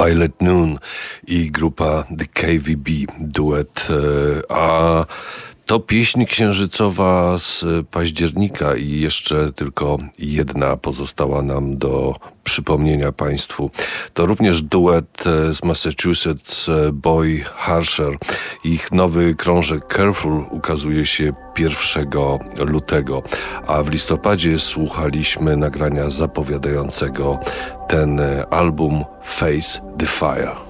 Violet Noon i grupa The KVB, duet. E, a to pieśń księżycowa z października i jeszcze tylko jedna pozostała nam do przypomnienia Państwu. To również duet e, z Massachusetts e, Boy Harsher. Ich nowy krążek Careful ukazuje się 1 lutego, a w listopadzie słuchaliśmy nagrania zapowiadającego ten e, album Face the Fire.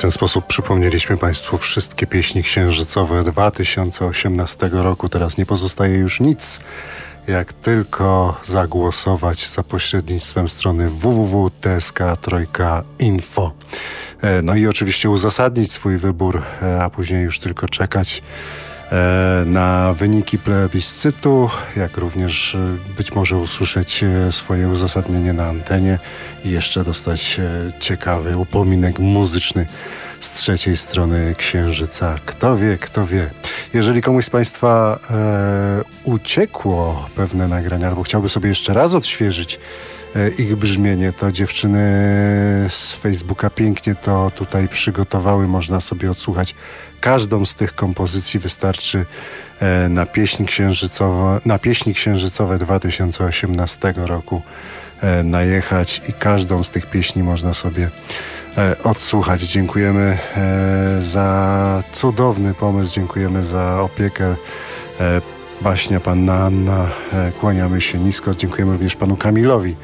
Ten sposób przypomnieliśmy Państwu wszystkie pieśni księżycowe 2018 roku. Teraz nie pozostaje już nic, jak tylko zagłosować za pośrednictwem strony www.tsk.info. E, no i oczywiście uzasadnić swój wybór, e, a później już tylko czekać e, na wyniki plebiscytu, jak również być może usłyszeć swoje uzasadnienie na antenie i jeszcze dostać ciekawy upominek muzyczny z trzeciej strony Księżyca. Kto wie, kto wie. Jeżeli komuś z Państwa e, uciekło pewne nagrania, albo chciałby sobie jeszcze raz odświeżyć e, ich brzmienie, to dziewczyny z Facebooka pięknie to tutaj przygotowały. Można sobie odsłuchać każdą z tych kompozycji. Wystarczy e, na, pieśni księżycowe, na pieśni księżycowe 2018 roku e, najechać i każdą z tych pieśni można sobie E, odsłuchać. Dziękujemy e, za cudowny pomysł, dziękujemy za opiekę. E, Baśnia, panna Anna, kłaniamy się nisko. Dziękujemy również panu Kamilowi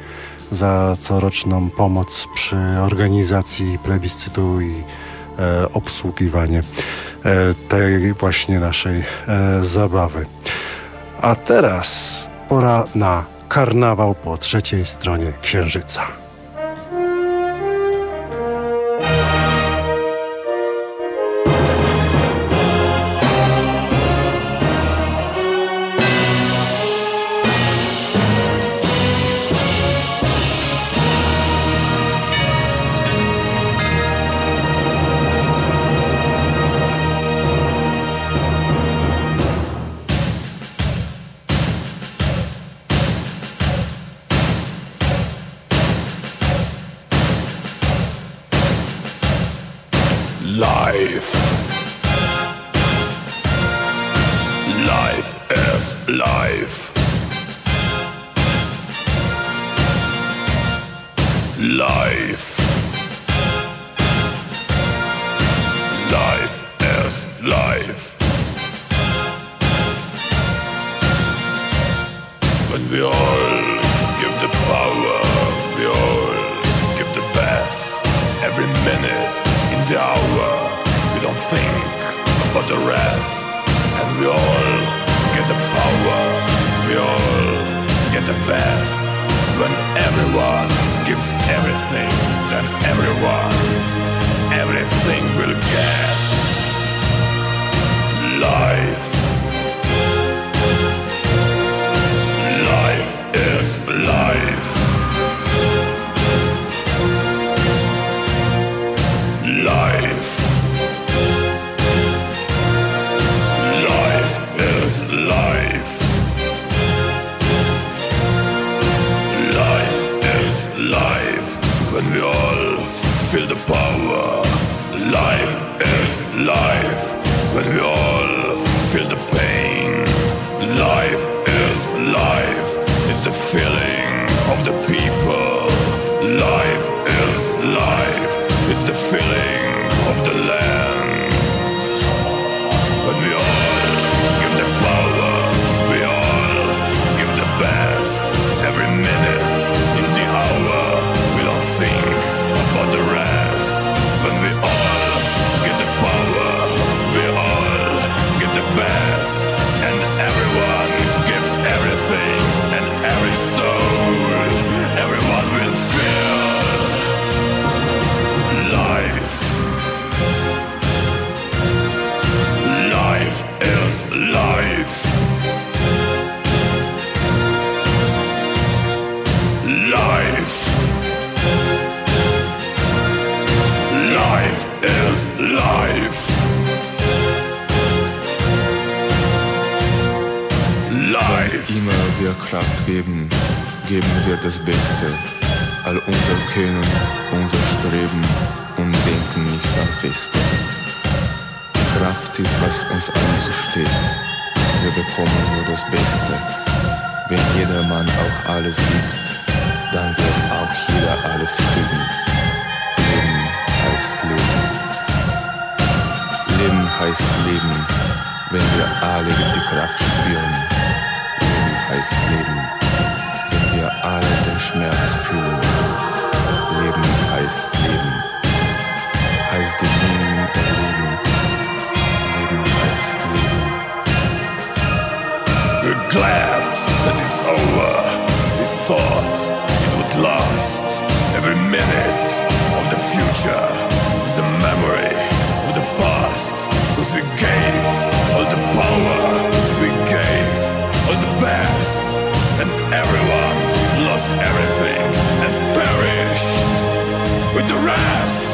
za coroczną pomoc przy organizacji plebiscytu i obsługiwanie tej właśnie naszej zabawy. A teraz pora na karnawał po trzeciej stronie Księżyca. every minute, in the hour. We don't think about the rest, and we all get the power. We all get the best when everyone gives everything. Then everyone, everything will get life. Life is life. when we all feel the power. Life is life when we all. Kraft geben, geben wir das Beste. All unser Können, unser Streben und denken nicht am Feste. Kraft ist, was uns allen. Wir bekommen nur das Beste. Wenn jedermann auch alles gibt, dann wird auch jeder alles kriegen. Leben heißt Leben. Leben heißt Leben, wenn wir alle die Kraft spüren. Preis leben, wenn wir alle den Schmerz fühlen. Leben heißt Leben, heißt die Linie erleben. Leben heißt Leben. We're glad that it's over. We thought it would last. Every minute of the future is a memory of the past, because we gave all the power. The rest.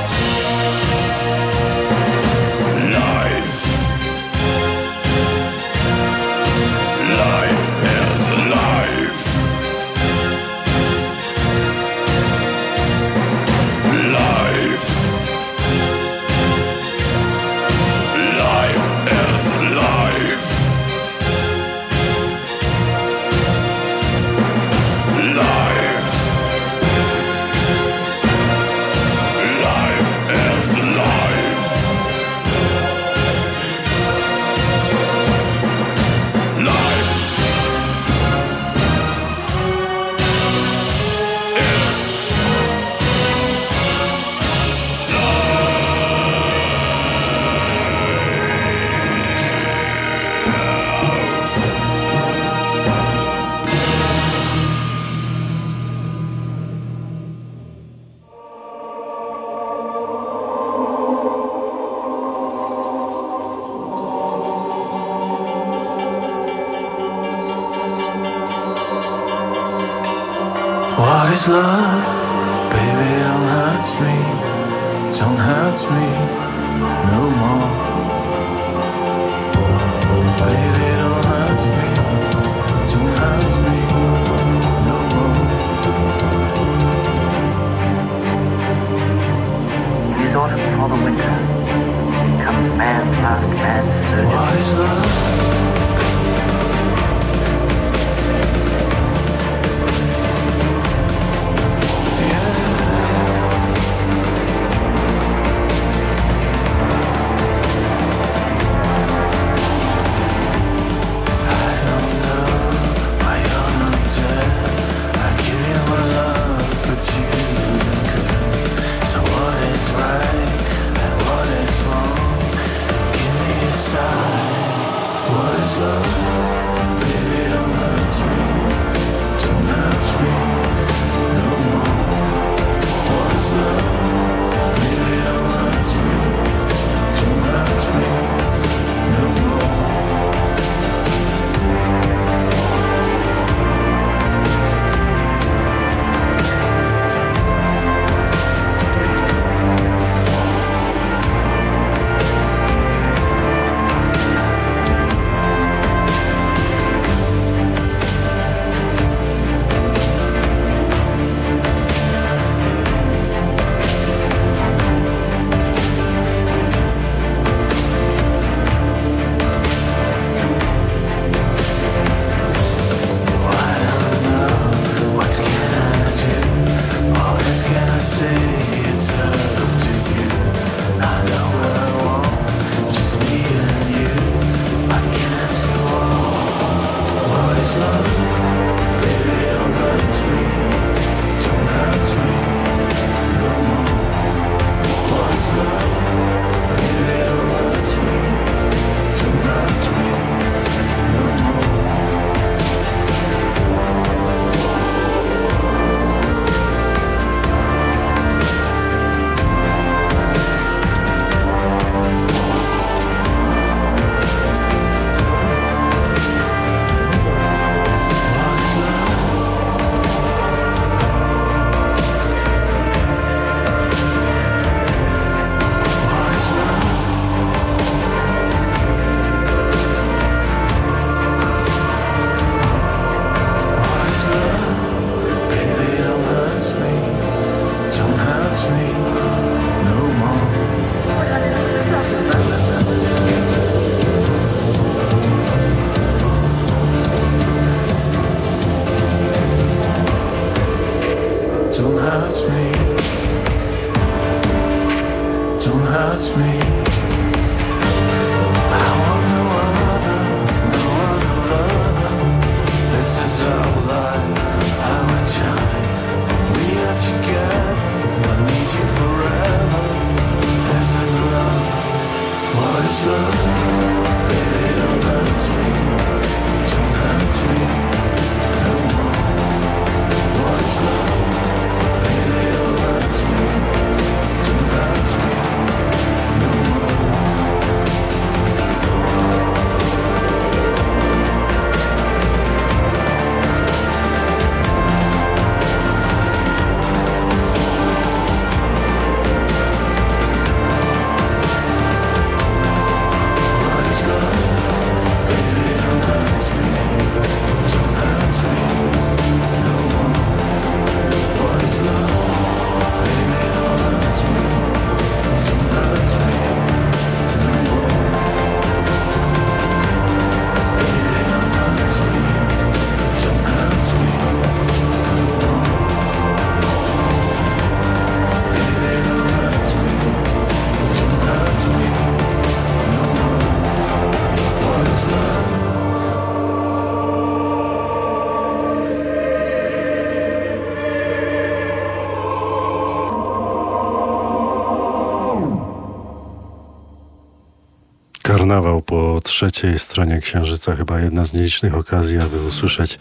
Karnawał po trzeciej stronie Księżyca. Chyba jedna z nielicznych okazji, aby usłyszeć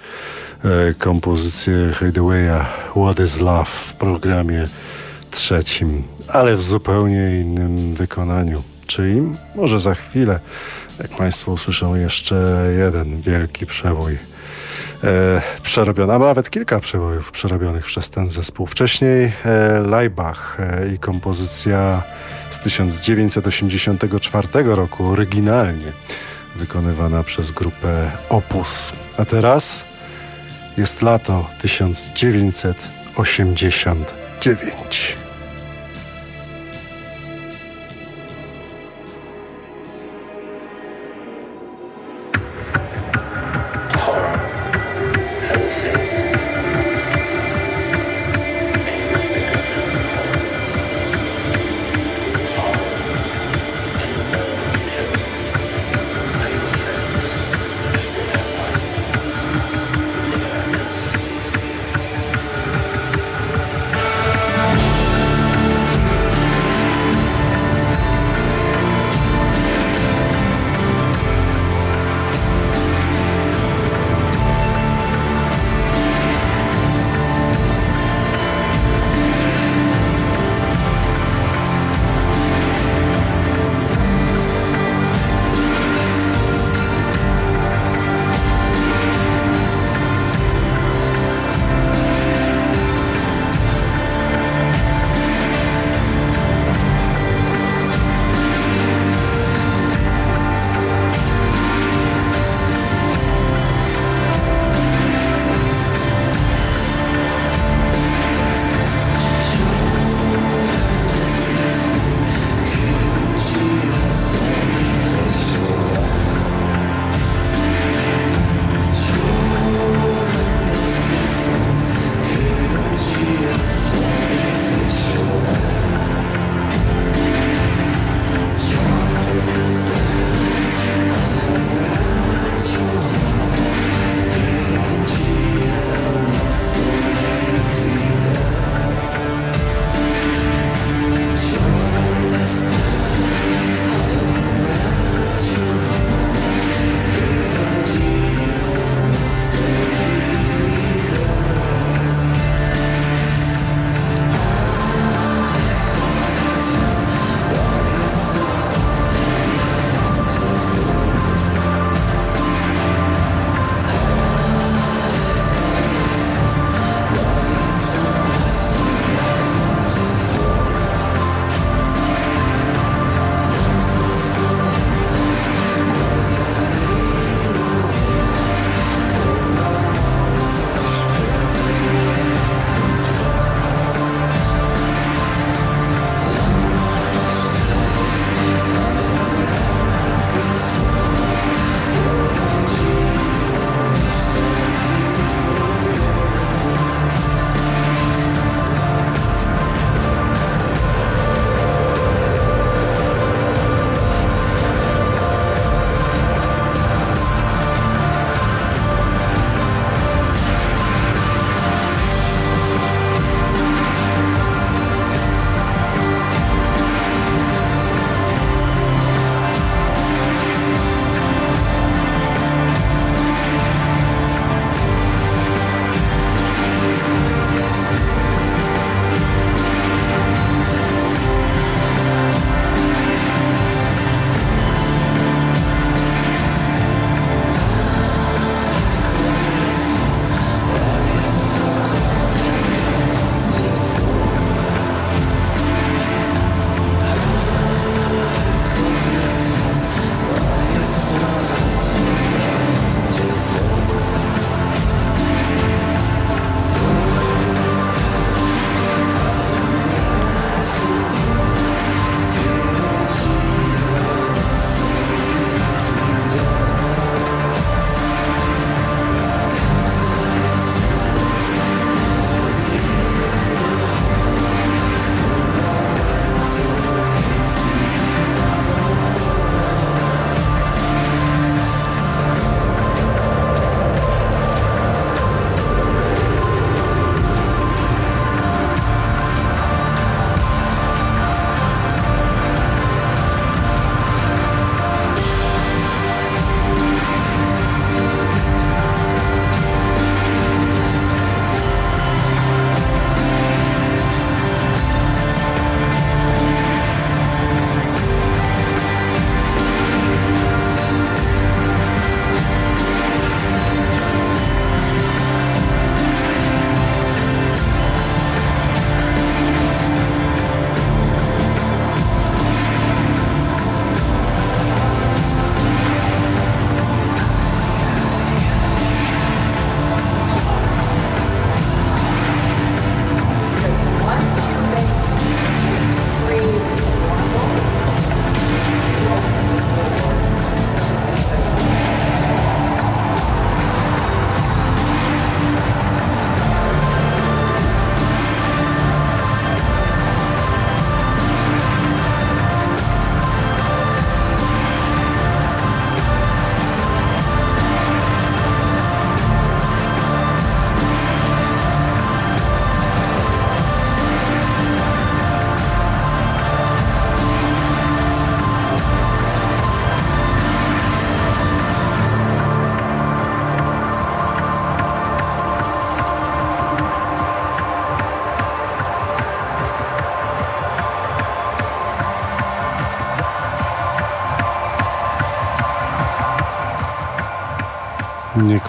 e, kompozycję Hideaway'a What is Love w programie trzecim, ale w zupełnie innym wykonaniu. Czyli może za chwilę, jak Państwo usłyszą jeszcze jeden wielki przebój e, przerobiony, a nawet kilka przebojów przerobionych przez ten zespół. Wcześniej e, Leibach e, i kompozycja z 1984 roku, oryginalnie wykonywana przez grupę Opus. A teraz jest lato 1989.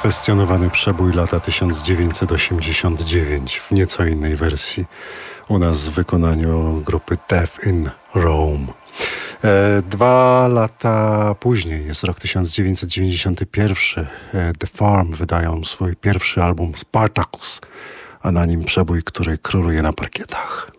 kwestionowany przebój lata 1989 w nieco innej wersji. U nas w wykonaniu grupy Death in Rome. E, dwa lata później jest rok 1991. E, The Farm wydają swój pierwszy album Spartacus, a na nim przebój, który króluje na parkietach.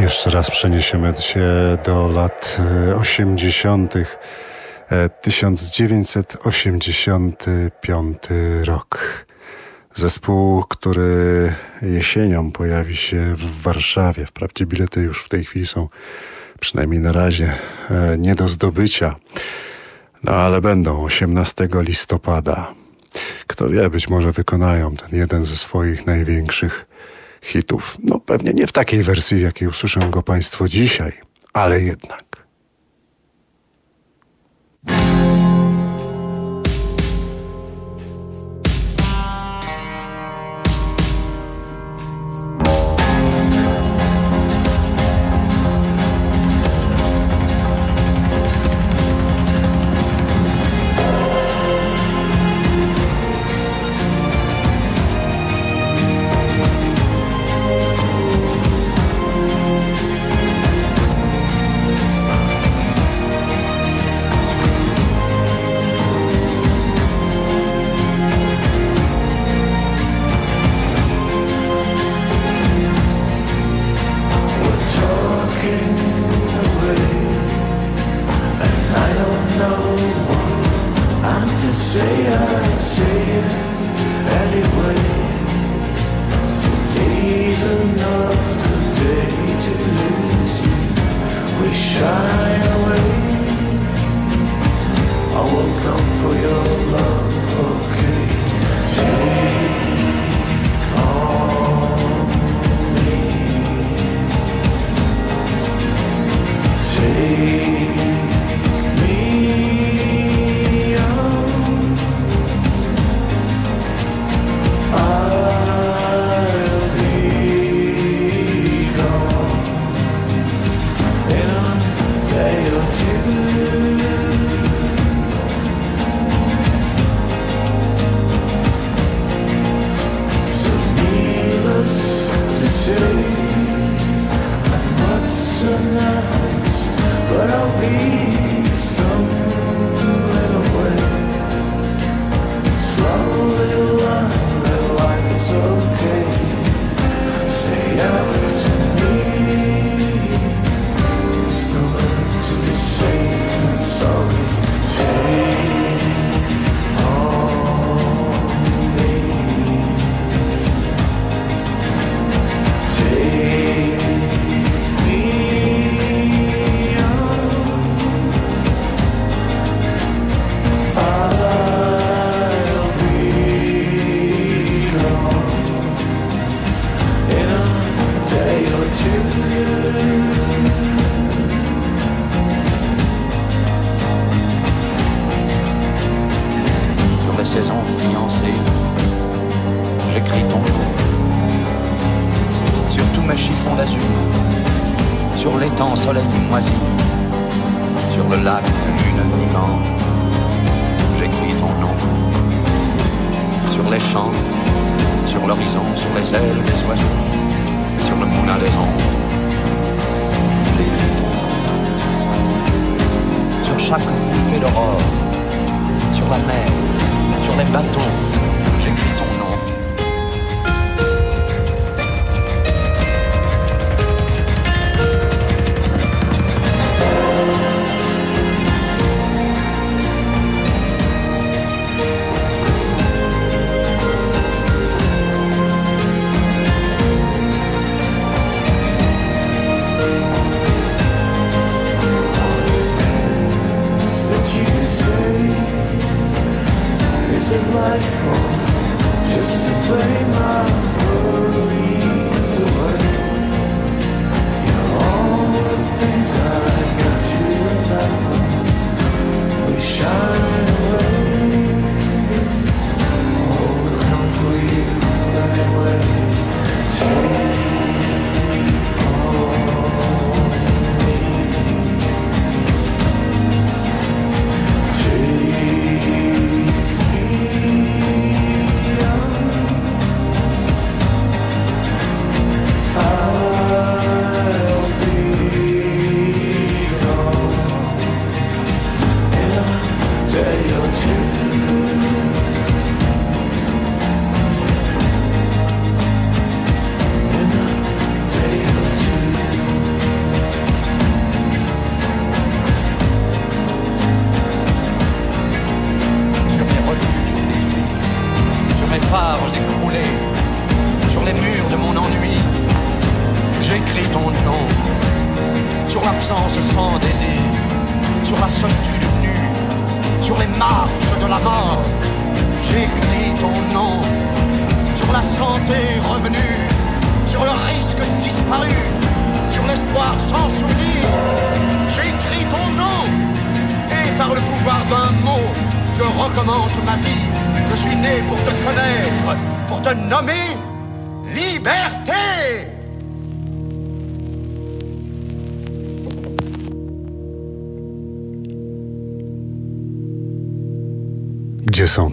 Jeszcze raz przeniesiemy się do lat e, 80. e, 1985 rok. Zespół, który jesienią pojawi się w Warszawie. Wprawdzie bilety już w tej chwili są przynajmniej na razie e, nie do zdobycia. No ale będą 18 listopada. Kto wie, być może wykonają ten jeden ze swoich największych hitów. Pewnie nie w takiej wersji, jakiej usłyszą go Państwo dzisiaj, ale jednak.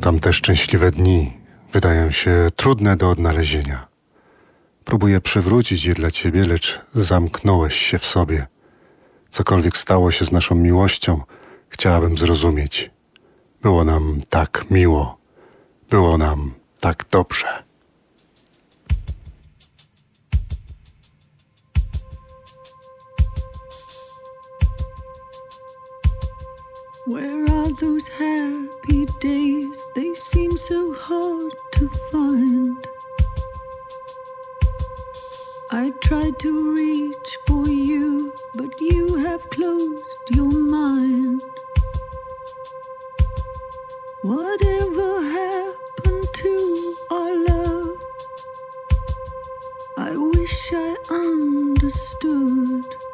Tamte szczęśliwe dni wydają się trudne do odnalezienia. Próbuję przywrócić je dla ciebie, lecz zamknąłeś się w sobie. Cokolwiek stało się z naszą miłością, chciałabym zrozumieć. Było nam tak miło, było nam tak dobrze. Where are those happy days? They seem so hard to find. I tried to reach for you, but you have closed your mind. Whatever happened to our love? I wish I understood.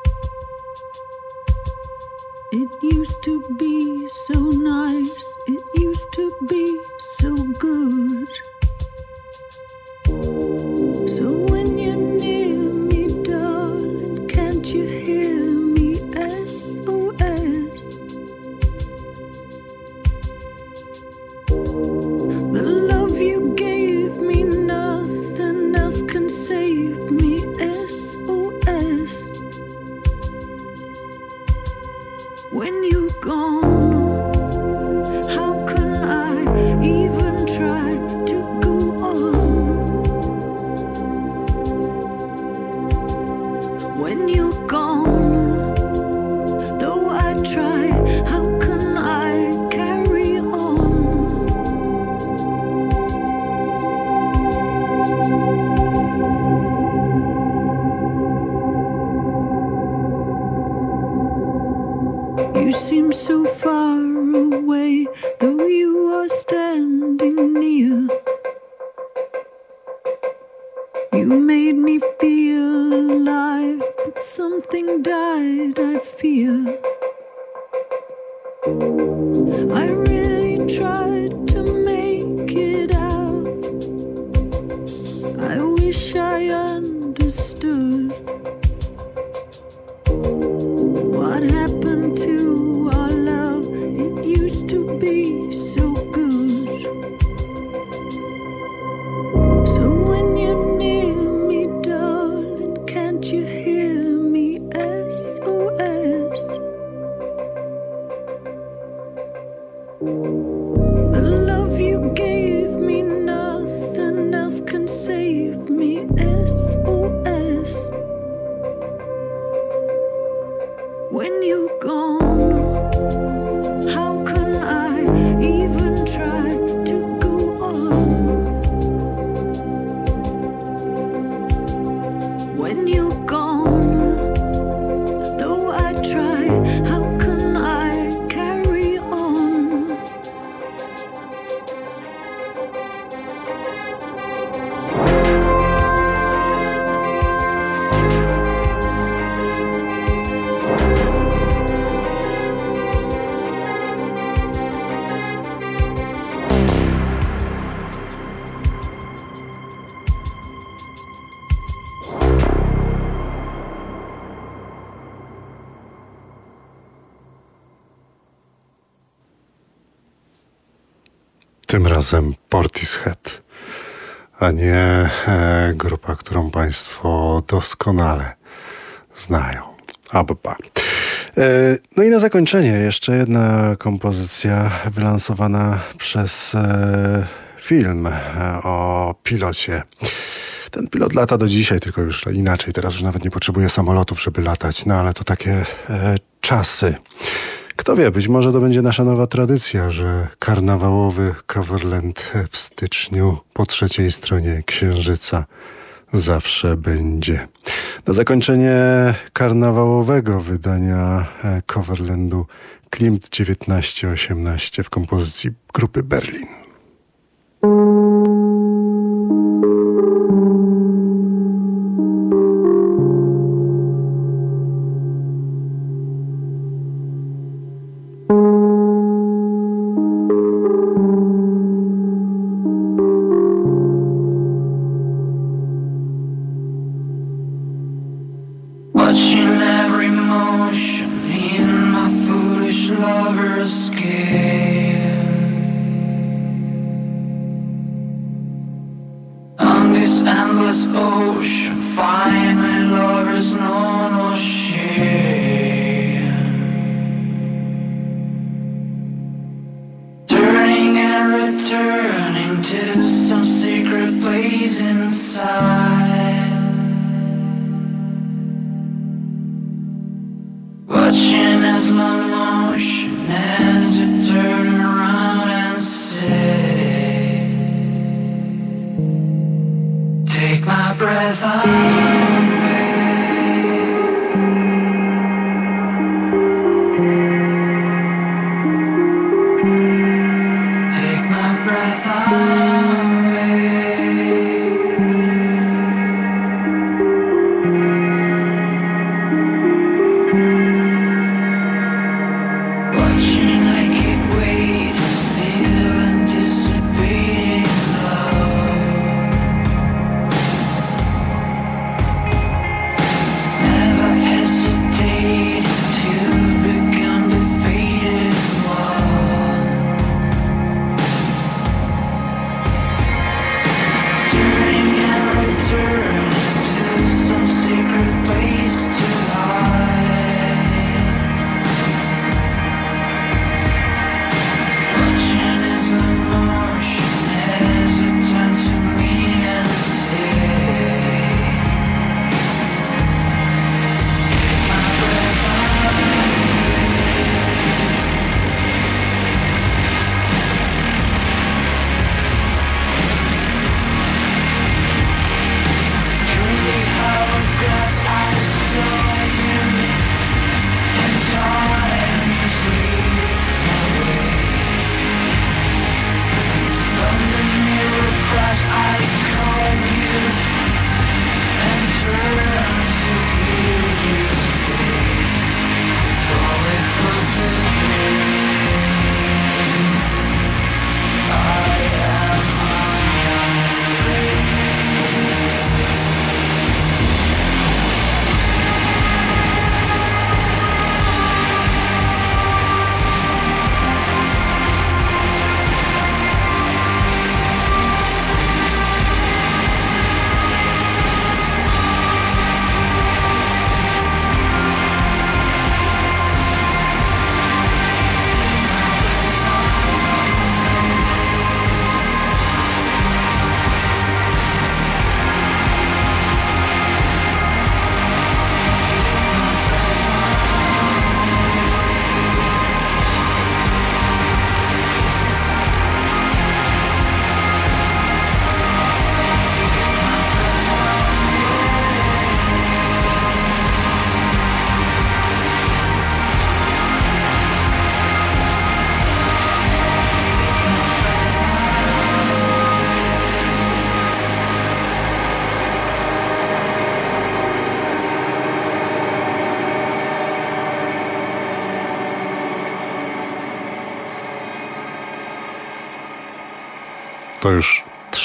It used to be so nice, it used to be so good. You seem so far away. The Tym razem Portishead, a nie e, grupa, którą Państwo doskonale znają. Abba. E, no i na zakończenie jeszcze jedna kompozycja wylansowana przez e, film o pilocie. Ten pilot lata do dzisiaj, tylko już inaczej. Teraz już nawet nie potrzebuje samolotów, żeby latać, no ale to takie czasy. Kto wie, być może to będzie nasza nowa tradycja, że karnawałowy Coverland w styczniu po trzeciej stronie Księżyca zawsze będzie. Na zakończenie karnawałowego wydania e, Coverlandu Klimt 1918 w kompozycji grupy Berlin. Inside.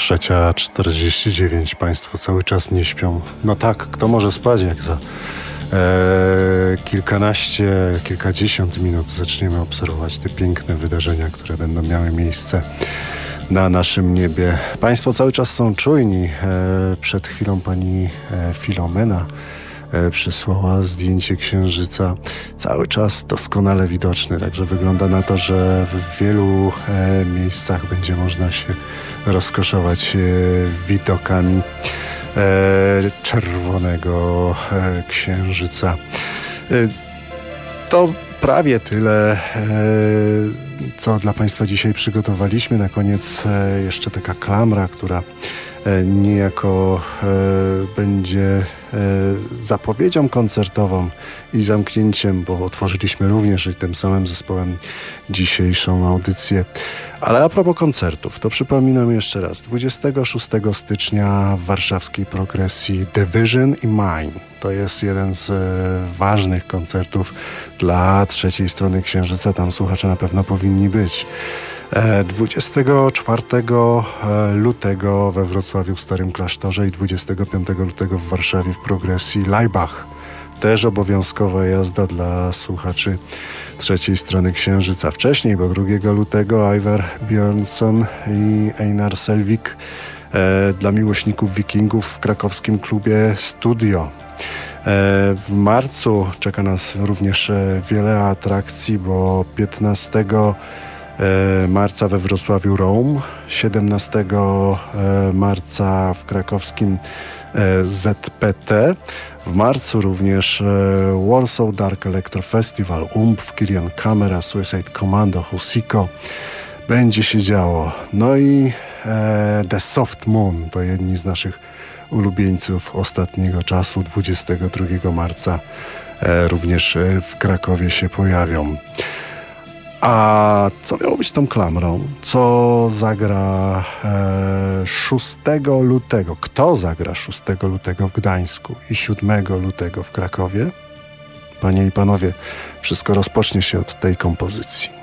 Trzecia 49. Państwo cały czas nie śpią. No tak, kto może spać, jak za e, kilkanaście, kilkadziesiąt minut zaczniemy obserwować te piękne wydarzenia, które będą miały miejsce na naszym niebie. Państwo cały czas są czujni. E, Przed chwilą pani e, Filomena przysłała zdjęcie księżyca. Cały czas doskonale widoczny, także wygląda na to, że w wielu e, miejscach będzie można się rozkoszować e, widokami e, czerwonego e, księżyca. E, To prawie tyle, e, co dla Państwa dzisiaj przygotowaliśmy. Na koniec e, jeszcze taka klamra, która e, niejako e, będzie e, zapowiedzią koncertową i zamknięciem, bo otworzyliśmy również i tym samym zespołem dzisiejszą audycję. Ale a propos koncertów, to przypominam jeszcze raz. 26 stycznia w warszawskiej progresji Division i Mine. To jest jeden z e, ważnych koncertów dla trzeciej strony Księżyca. Tam słuchacze na pewno powinni być. E, 24 e, lutego we Wrocławiu w Starym Klasztorze i 25 lutego w Warszawie w progresji Leibach. Też obowiązkowa jazda dla słuchaczy trzeciej strony Księżyca. Wcześniej, bo 2 lutego Ivar Björnsson i Einar Selvik e, dla miłośników wikingów w krakowskim klubie Studio. E, W marcu czeka nas również e, wiele atrakcji, bo 15 e, marca we Wrocławiu Rome, 17 e, marca w krakowskim e, ZPT, w marcu również e, Warsaw Dark Electro Festival, UMP, Kirian Camera, Suicide Commando, Husiko. Będzie się działo. No i e, The Soft Moon to jedni z naszych ulubieńców ostatniego czasu, 22 marca e, również e, w Krakowie się pojawią. A co miało być tą klamrą? Co zagra e, 6 lutego? Kto zagra 6 lutego w Gdańsku i 7 lutego w Krakowie? Panie i panowie, wszystko rozpocznie się od tej kompozycji.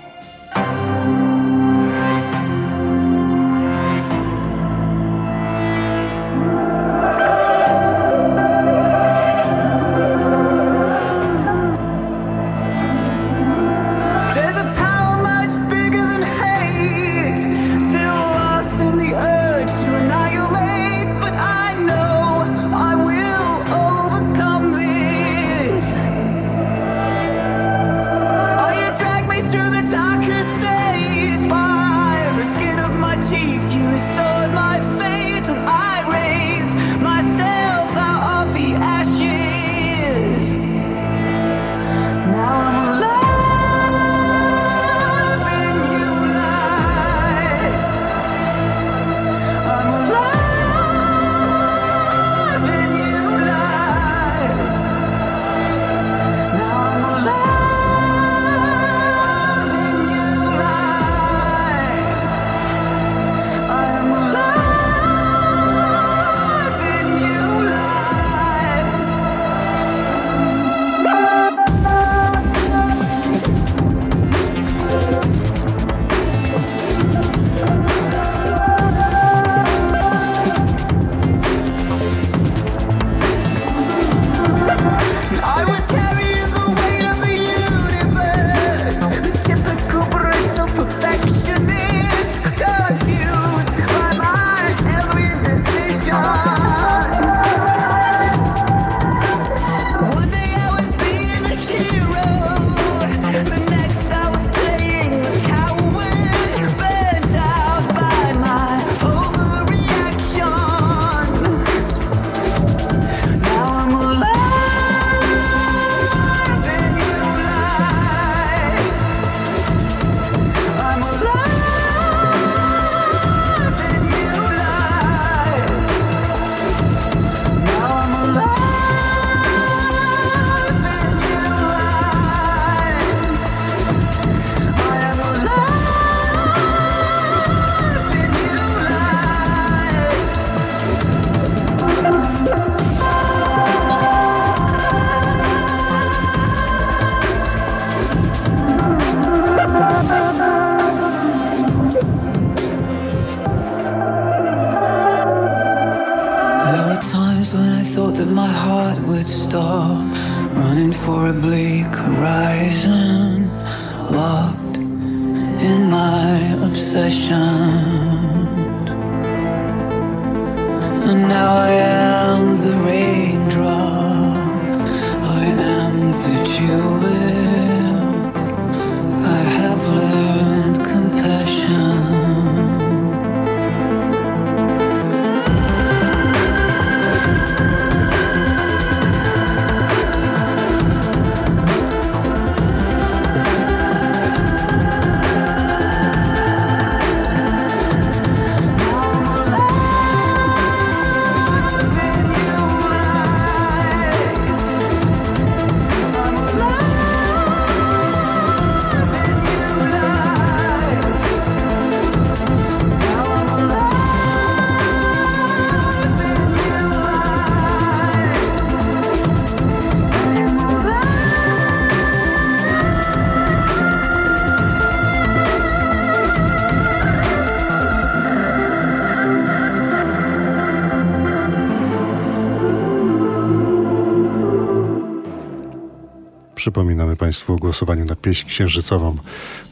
Przypominamy Państwu o głosowaniu na pieśń księżycową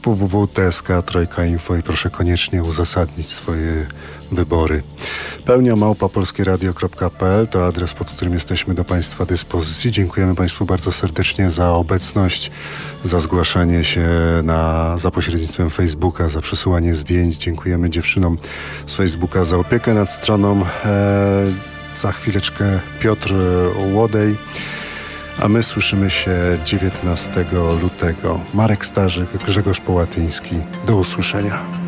www.tsk Trojka Info i proszę koniecznie uzasadnić swoje wybory. Pełnia małpa polskieradio.pl to adres, pod którym jesteśmy do Państwa dyspozycji. Dziękujemy Państwu bardzo serdecznie za obecność, za zgłaszanie się na, za pośrednictwem Facebooka, za przesyłanie zdjęć. Dziękujemy dziewczynom z Facebooka za opiekę nad stroną. E, za chwileczkę Piotr Łodej. A my słyszymy się 19 lutego. Marek Starzyk, Grzegorz Połatyński. Do usłyszenia.